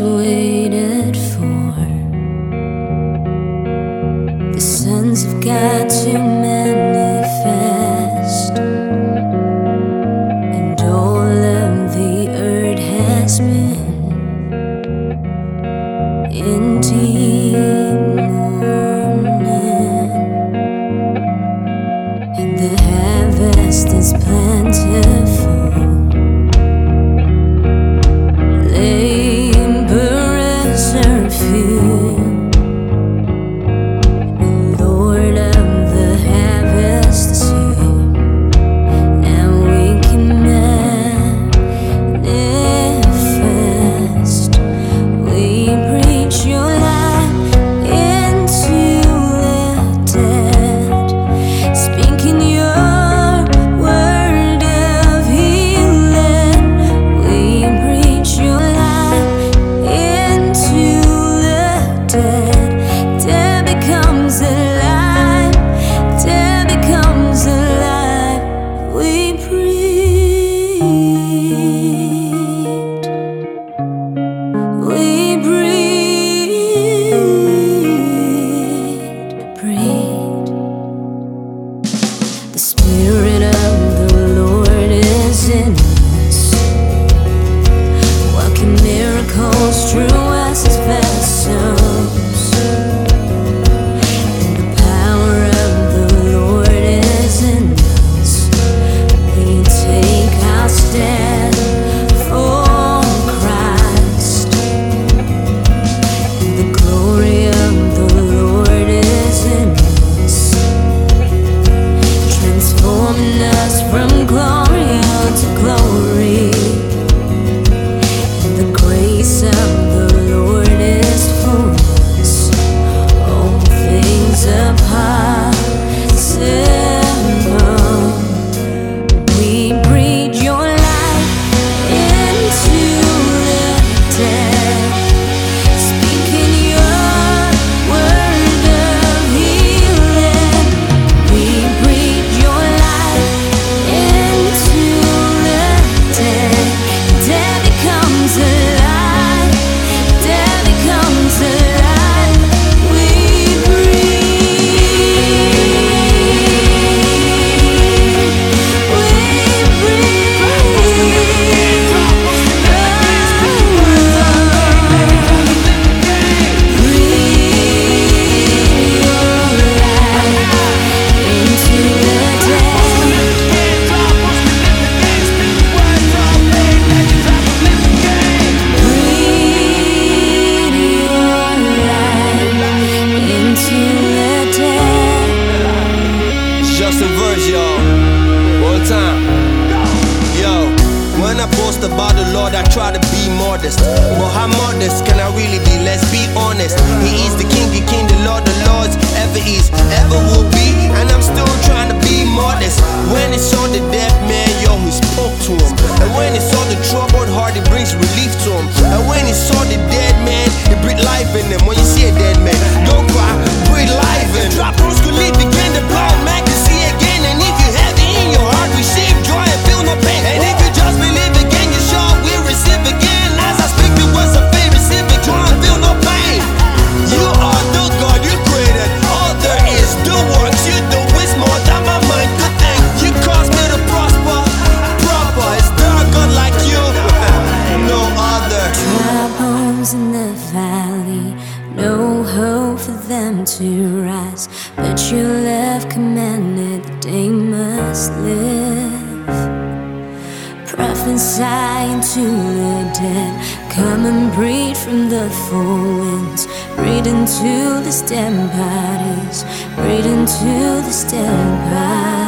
waited for. The sons of God to some verse, y'all. One time. Yo, when I boast about the Lord, I try to be modest. But how modest can I really be? Let's be honest. He is the King, the King, the Lord, the Lord's ever is, ever hope for them to rise, but your love commanded they must live. Prophesy into the dead, come and breathe from the four winds, breathe into the stem bodies, breathe into the stem bodies.